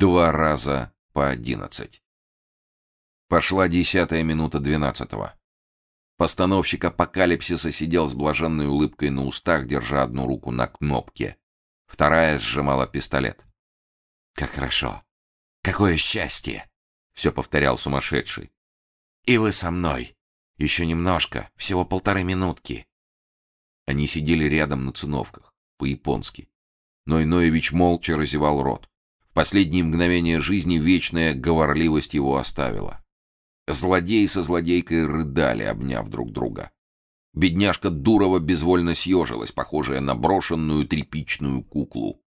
Два раза по одиннадцать. Пошла десятая минута двенадцатого. Постановщик апокалипсиса сидел с блаженной улыбкой на устах, держа одну руку на кнопке. Вторая сжимала пистолет. «Как хорошо! Какое счастье!» — все повторял сумасшедший. «И вы со мной! Еще немножко, всего полторы минутки!» Они сидели рядом на циновках, по-японски. Но Иноевич молча разевал рот. В последние мгновения жизни вечная говорливость его оставила. Злодей со злодейкой рыдали, обняв друг друга. Бедняжка Дурова безвольно съежилась, похожая на брошенную тряпичную куклу.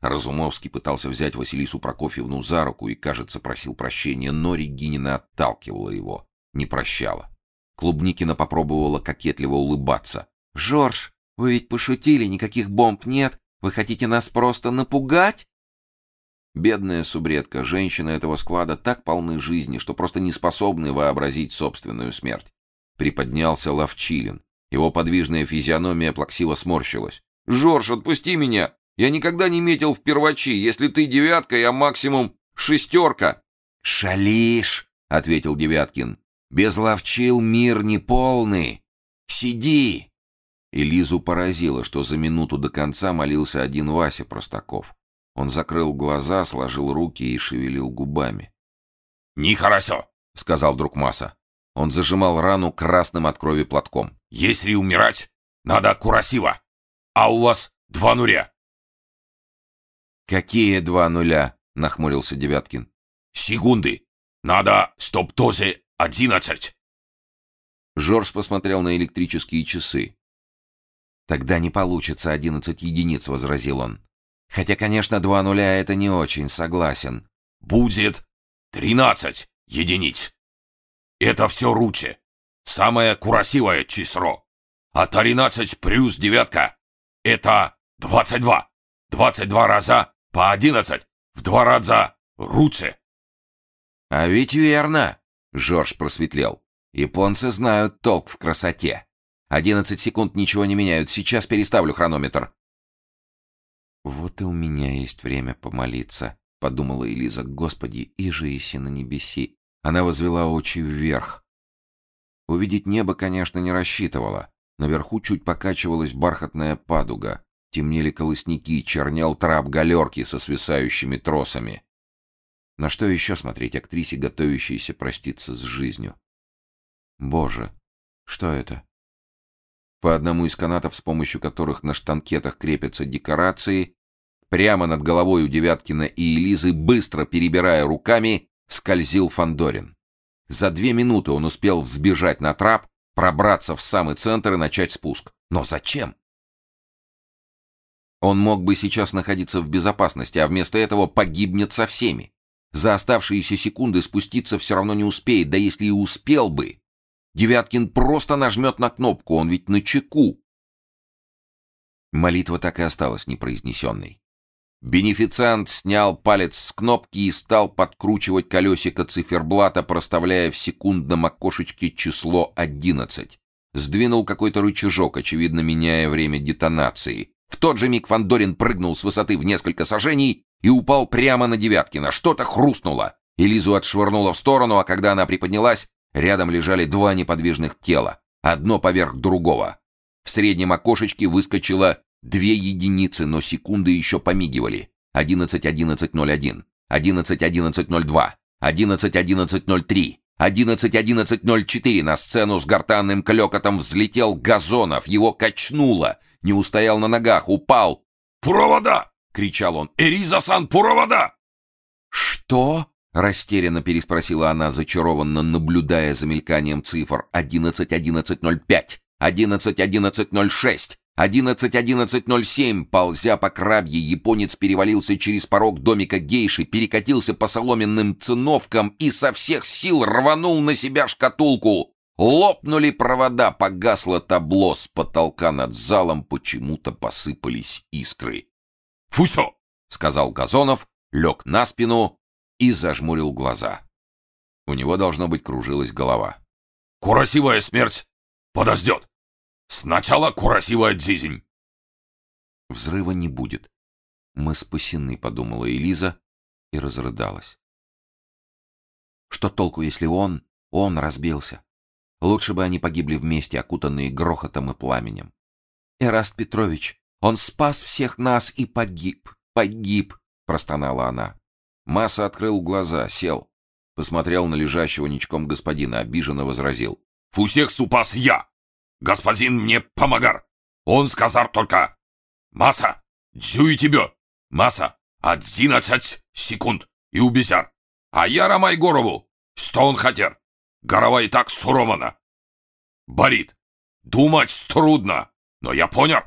Разумовский пытался взять Василису Прокофьевну за руку и, кажется, просил прощения, но Регинина отталкивала его, не прощала. Клубникина попробовала кокетливо улыбаться. «Жорж, вы ведь пошутили, никаких бомб нет. Вы хотите нас просто напугать?» Бедная субредка, женщины этого склада так полны жизни, что просто не способны вообразить собственную смерть. Приподнялся Ловчилин. Его подвижная физиономия плаксиво сморщилась. «Жорж, отпусти меня! Я никогда не метил в первачи. Если ты девятка, я максимум шестерка!» «Шалишь!» — ответил Девяткин. «Без ловчил мир не полный. Сиди!» И Лизу поразило, что за минуту до конца молился один Вася Простаков. Он закрыл глаза, сложил руки и шевелил губами. «Нехорошо», — сказал вдруг Маса. Он зажимал рану красным от крови платком. «Если умирать, надо красиво. А у вас два нуля». «Какие два нуля?» — нахмурился Девяткин. «Секунды. Надо, стоп тоже одиннадцать». Жорж посмотрел на электрические часы. «Тогда не получится одиннадцать единиц», — возразил он. Хотя, конечно, два нуля — это не очень, согласен. Будет тринадцать единиц. Это все руче. Самое красивое число. А тринадцать плюс девятка — это двадцать два. Двадцать два раза по одиннадцать. В два раза руче. А ведь верно, — Жорж просветлел. Японцы знают толк в красоте. Одиннадцать секунд ничего не меняют. Сейчас переставлю хронометр. «Вот и у меня есть время помолиться», — подумала Элиза. «Господи, и же иси на небеси». Она возвела очи вверх. Увидеть небо, конечно, не рассчитывала. Наверху чуть покачивалась бархатная падуга. Темнели колосники, чернел трап галерки со свисающими тросами. На что еще смотреть актрисе, готовящейся проститься с жизнью? Боже, что это? По одному из канатов, с помощью которых на штанкетах крепятся декорации, прямо над головой у Девяткина и Элизы, быстро перебирая руками, скользил Фандорин. За две минуты он успел взбежать на трап, пробраться в самый центр и начать спуск. Но зачем? Он мог бы сейчас находиться в безопасности, а вместо этого погибнет со всеми. За оставшиеся секунды спуститься все равно не успеет, да если и успел бы, Девяткин просто нажмет на кнопку, он ведь на чеку. Молитва так и осталась непроизнесенной. Бенефициант снял палец с кнопки и стал подкручивать колесико циферблата, проставляя в секундном окошечке число 11. Сдвинул какой-то рычажок, очевидно, меняя время детонации. В тот же миг Фандорин прыгнул с высоты в несколько сажений и упал прямо на Девяткина. Что-то хрустнуло. Элизу отшвырнуло в сторону, а когда она приподнялась, Рядом лежали два неподвижных тела, одно поверх другого. В среднем окошечке выскочило две единицы, но секунды еще помигивали. 11.11.01, 11.11.02, 11.11.03, 11.11.04 на сцену с гортанным клёкотом взлетел Газонов, его качнуло, не устоял на ногах, упал. «Пуровода!» — кричал он. «Эриза-сан, пуровода!» «Что?» Растерянно переспросила она, зачарованно наблюдая за мельканием цифр 11.11.05, 11.11.06, 11.11.07. Ползя по крабье, японец перевалился через порог домика гейши, перекатился по соломенным циновкам и со всех сил рванул на себя шкатулку. Лопнули провода, погасло табло, с потолка над залом почему-то посыпались искры. «Фусё!» — сказал Газонов, лег на спину и зажмурил глаза. У него, должно быть, кружилась голова. «Курасивая смерть подождет! Сначала курасивая дзизень!» «Взрыва не будет. Мы спасены», — подумала Элиза и разрыдалась. Что толку, если он, он разбился? Лучше бы они погибли вместе, окутанные грохотом и пламенем. Эраст Петрович, он спас всех нас и погиб, погиб, простонала она. Масса открыл глаза, сел, посмотрел на лежащего ничком господина, обиженно возразил: "Всех супас я. Господин мне помогар. Он сказал только: "Масса, дзюй тебе. Масса, одиннадцать секунд и убезяр. А я рамай горову. Что он хотел? Голова и так суромана. Борит. Думать трудно, но я понял.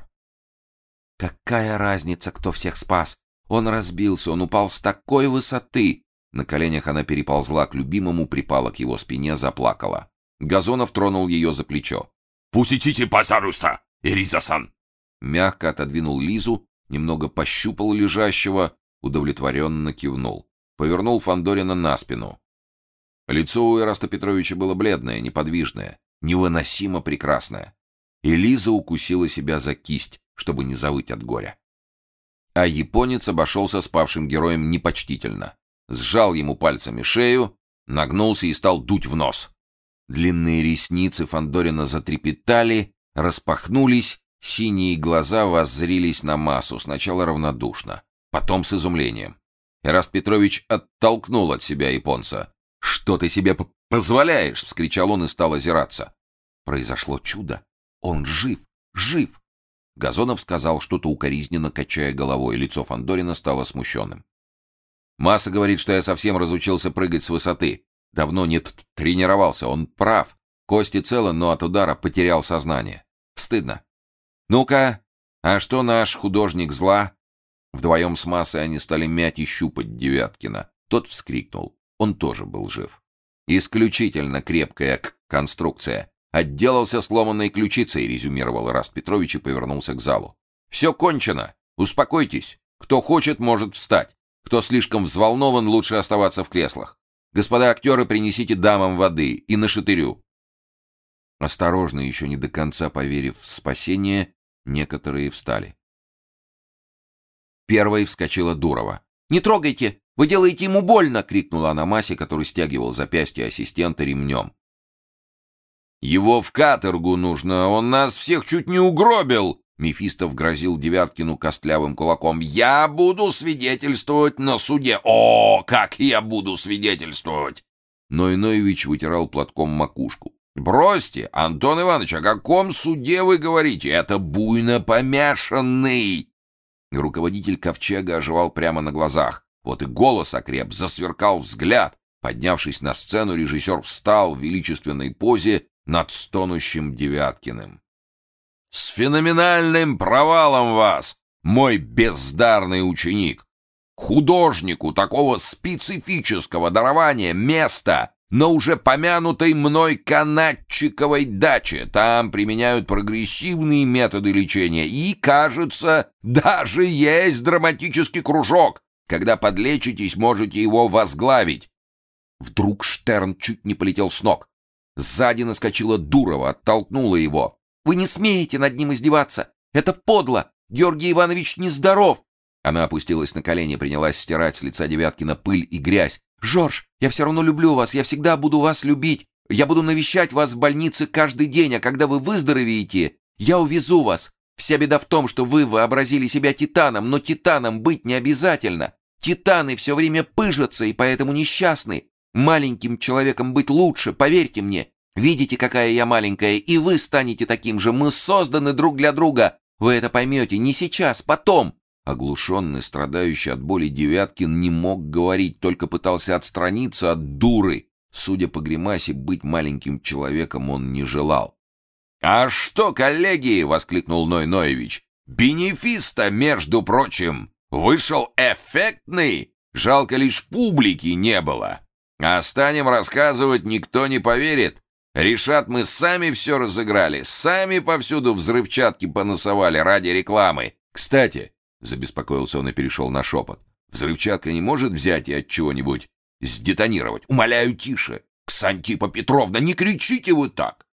Какая разница, кто всех спас? Он разбился, он упал с такой высоты. На коленях она переползла к любимому, припала к его спине, заплакала. Газонов тронул ее за плечо. «Пустите, пожалуйста, Ириза-сан!» Мягко отодвинул Лизу, немного пощупал лежащего, удовлетворенно кивнул. Повернул Фандорина на спину. Лицо у Эраста Петровича было бледное, неподвижное, невыносимо прекрасное. И Лиза укусила себя за кисть, чтобы не завыть от горя. А японец обошелся спавшим героем непочтительно. Сжал ему пальцами шею, нагнулся и стал дуть в нос. Длинные ресницы Фандорина затрепетали, распахнулись, синие глаза воззрились на массу, сначала равнодушно, потом с изумлением. Эраст Петрович оттолкнул от себя японца. «Что ты себе позволяешь?» — вскричал он и стал озираться. Произошло чудо. Он жив, жив. Газонов сказал что-то укоризненно, качая головой. Лицо Фандорина стало смущенным. Масса говорит, что я совсем разучился прыгать с высоты. Давно не тренировался. Он прав. Кости целы, но от удара потерял сознание. Стыдно. Ну-ка, а что наш художник зла? Вдвоем с массой они стали мять и щупать Девяткина. Тот вскрикнул. Он тоже был жив. Исключительно крепкая конструкция. Отделался сломанной ключицей, резюмировал Раст Петрович и повернулся к залу. Все кончено. Успокойтесь. Кто хочет, может встать. Кто слишком взволнован, лучше оставаться в креслах. Господа актеры, принесите дамам воды и на шатырю. Осторожно, еще не до конца поверив в спасение, некоторые встали. Первой вскочила Дурова. «Не трогайте! Вы делаете ему больно!» — крикнула она Масе, который стягивал запястье ассистента ремнем. «Его в каторгу нужно! Он нас всех чуть не угробил!» Мефистов грозил Девяткину костлявым кулаком. «Я буду свидетельствовать на суде! О, как я буду свидетельствовать!» Но Иноевич вытирал платком макушку. «Бросьте, Антон Иванович, о каком суде вы говорите? Это буйно помешанный!» Руководитель ковчега оживал прямо на глазах. Вот и голос окреп, засверкал взгляд. Поднявшись на сцену, режиссер встал в величественной позе над стонущим Девяткиным. «С феноменальным провалом вас, мой бездарный ученик! Художнику такого специфического дарования места на уже помянутой мной канатчиковой даче. Там применяют прогрессивные методы лечения, и, кажется, даже есть драматический кружок, когда подлечитесь, можете его возглавить. Вдруг Штерн чуть не полетел с ног. Сзади наскочила Дурова, оттолкнула его. «Вы не смеете над ним издеваться! Это подло! Георгий Иванович нездоров!» Она опустилась на колени, принялась стирать с лица Девяткина пыль и грязь. «Жорж, я все равно люблю вас, я всегда буду вас любить. Я буду навещать вас в больнице каждый день, а когда вы выздоровеете, я увезу вас. Вся беда в том, что вы вообразили себя титаном, но титаном быть не обязательно. Титаны все время пыжатся и поэтому несчастны. Маленьким человеком быть лучше, поверьте мне. Видите, какая я маленькая, и вы станете таким же. Мы созданы друг для друга. Вы это поймете не сейчас, потом. Оглушенный, страдающий от боли Девяткин не мог говорить, только пытался отстраниться от дуры. Судя по гримасе, быть маленьким человеком он не желал. «А что, коллеги!» — воскликнул Ной Ноевич. «Бенефиста, между прочим!» Вышел эффектный, жалко лишь публики не было. А станем рассказывать, никто не поверит. Решат, мы сами все разыграли, сами повсюду взрывчатки поносовали ради рекламы. Кстати, забеспокоился он и перешел на шепот. Взрывчатка не может взять и от чего-нибудь сдетонировать. Умоляю, тише. Ксантипа Петровна, не кричите вы так.